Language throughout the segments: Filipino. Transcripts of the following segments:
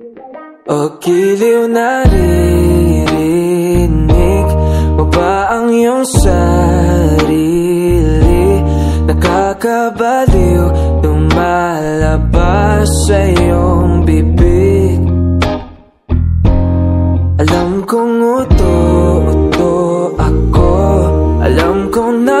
O giliw naririnig mo ba ang iyong sarili? Nakakabaliw lumalabas sa iyong bibig Alam kong uto, uto ako Alam kong na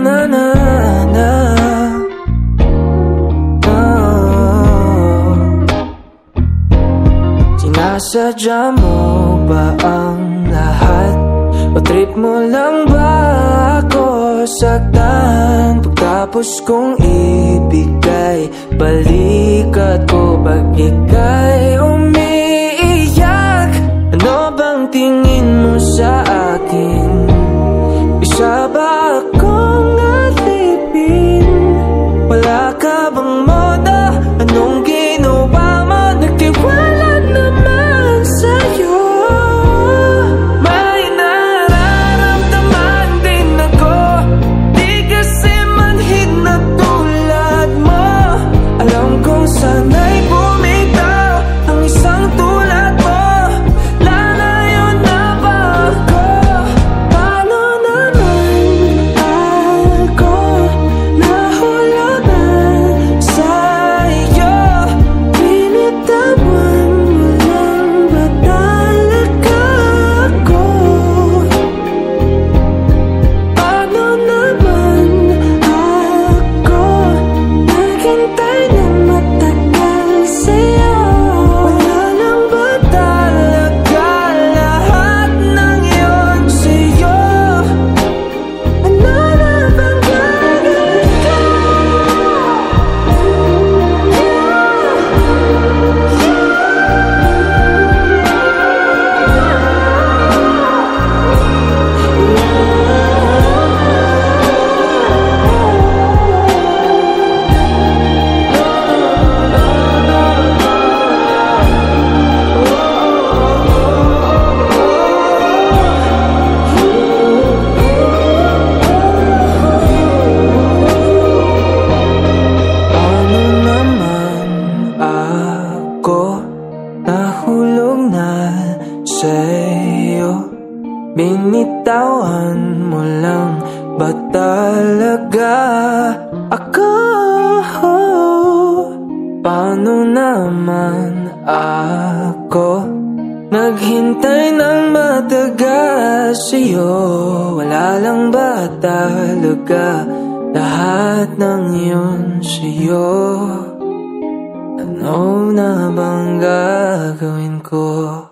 na na na oh. Sinasadya mo ba ang lahat? O trip mo lang ba ako saktan? Pagtapos kong ibigay Balikat ko pag ikay ba talaga ako? Paano naman ako? Naghintay ng matagal sa'yo Wala lang ba talaga lahat ng yun sa'yo? Ano na bang gagawin ko?